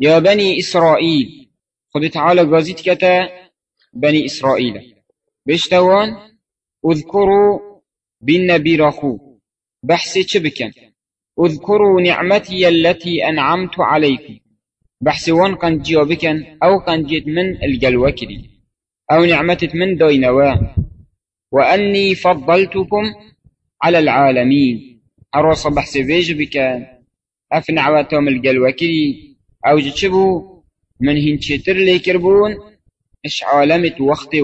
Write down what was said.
يا بني إسرائيل خد تعالى قازيت كتا بني إسرائيل. بشتوان اذكروا بالنبي راخو بحثي شبكا اذكروا نعمتي التي أنعمت عليكم. بحثي وان كان جيوبكا أو كان جيت من الجلوكري أو نعمتت من دوينوا وأني فضلتكم على العالمين. أروص بحثي بيج بكان أفنع الجلوكري أو جتشبو من هنشتر لي كربون إش عالمت وقتي